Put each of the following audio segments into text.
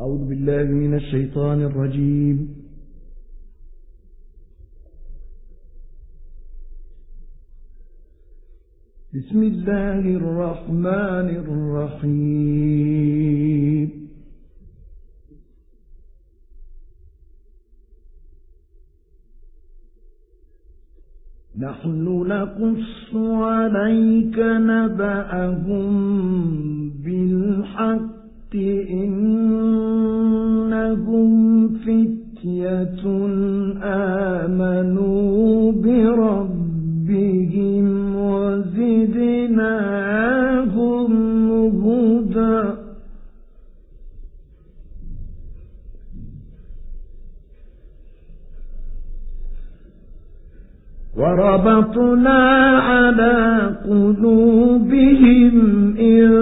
أعوذ بالله من الشيطان الرجيم. بسم الله الرحمن الرحيم. نحن نقص عليك نبأهم بالحق إن إن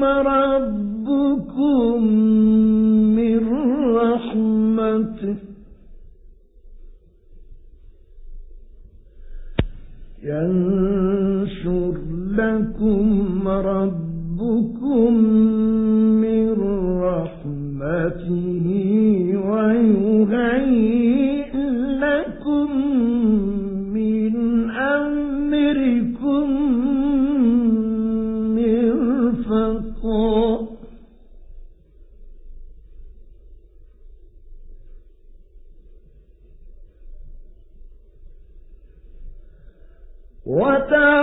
مرض What the...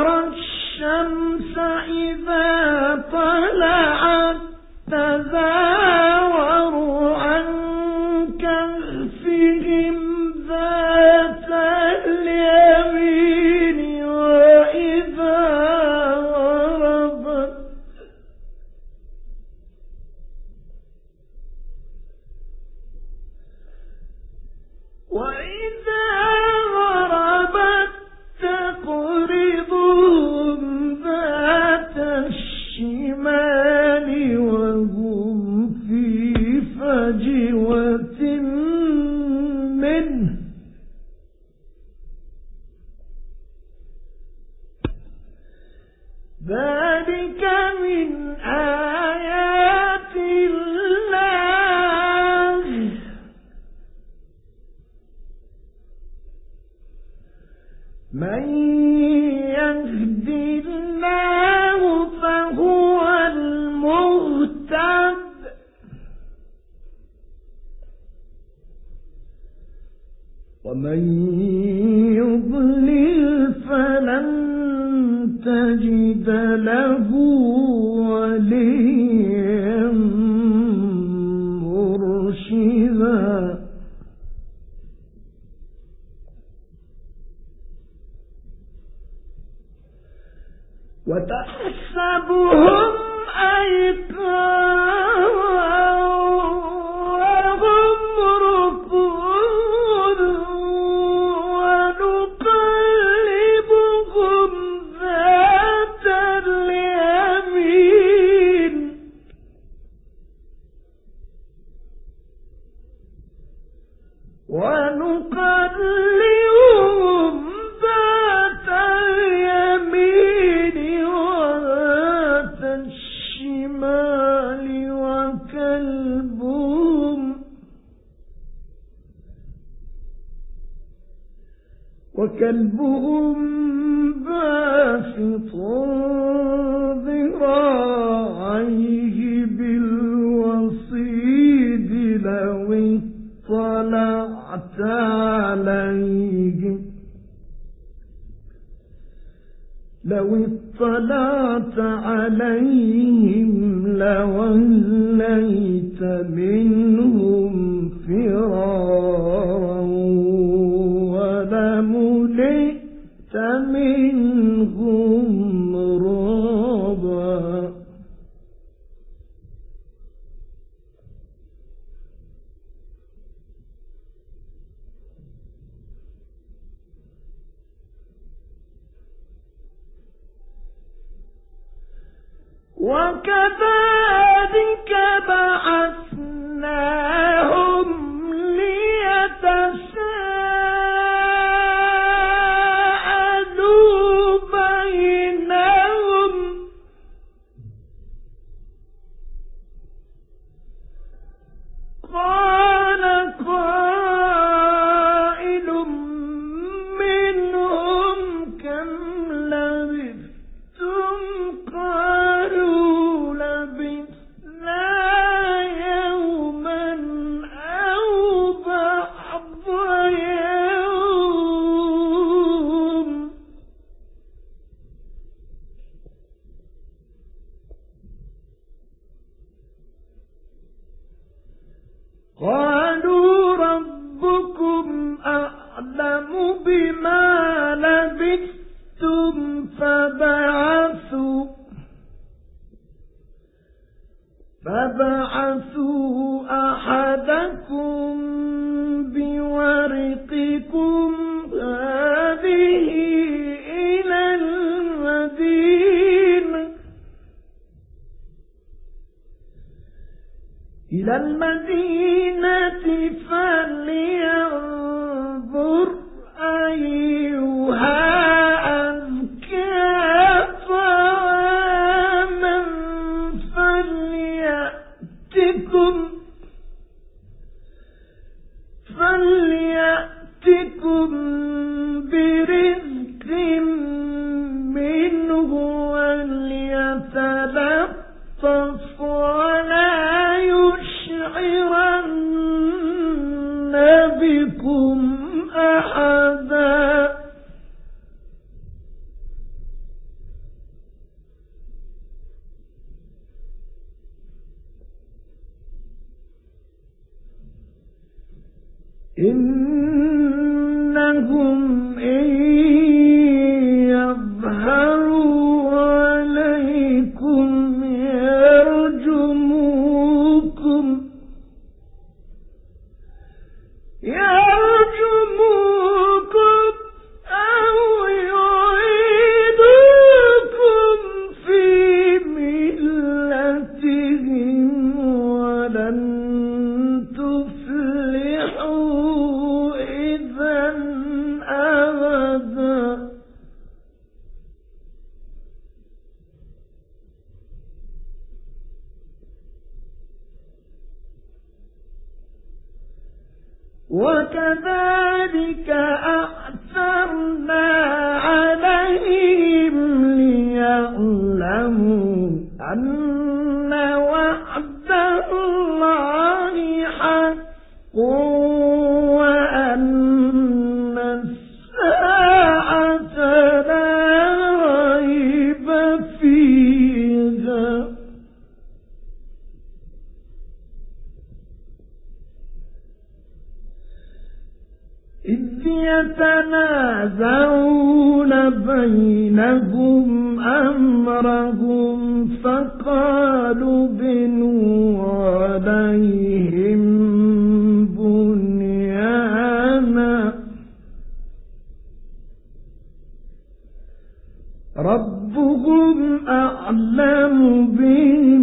ذلك من آيات الله. من الله فهو المهتد. ومن يضلل تجد له وليا. وكلبهم باسط ذراعيه بالوصيد لو اطلعت عليه. لو اطلعت عليهم لوليت منهم loving فبعثوا فبعثوا أحد يا وكذلك أخذ يتنازعون بينهم أمرهم فقالوا بنوا عليهم بنيانا. ربهم أعلم بهم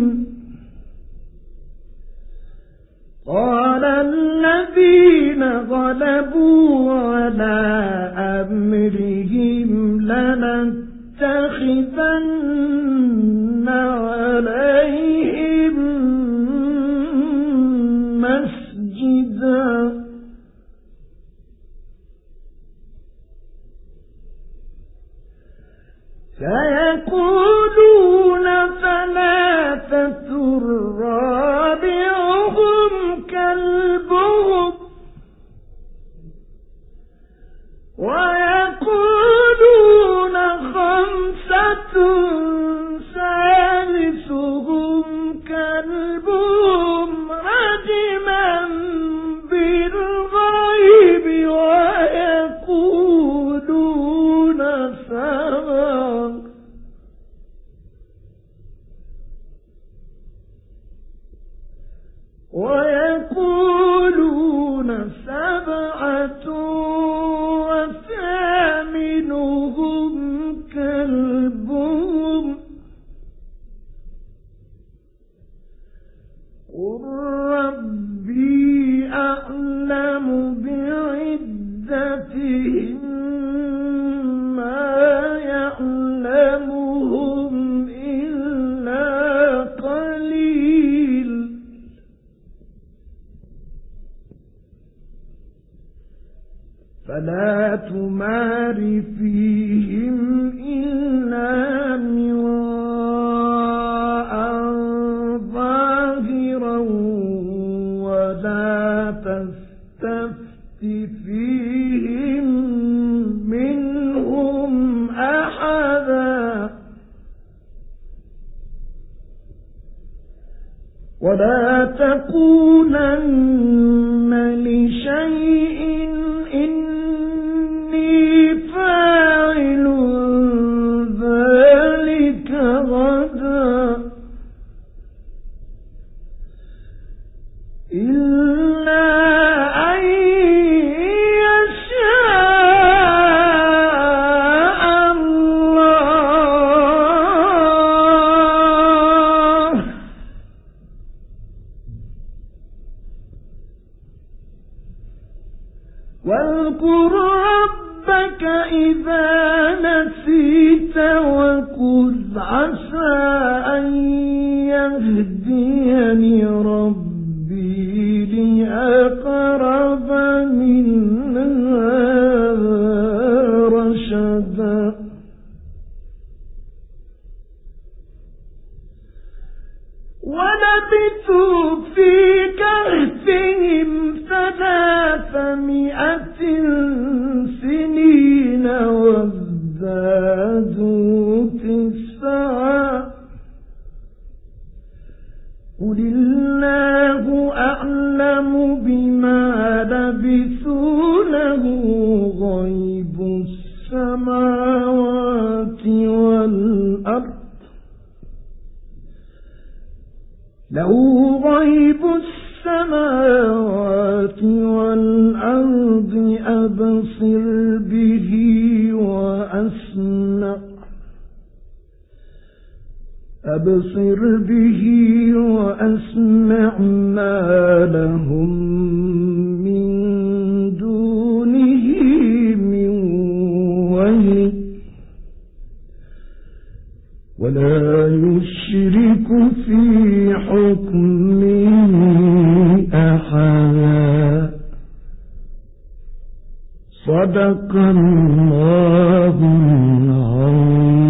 ولا تقولن الله أعلم بما لبثوا له غيب السماوات والأرض له غيب السماوات والأرض أبصر أبصر به وأسمع ما لهم من دونه من ولا يشرك في حكمه أحدا صدق الله العظيم.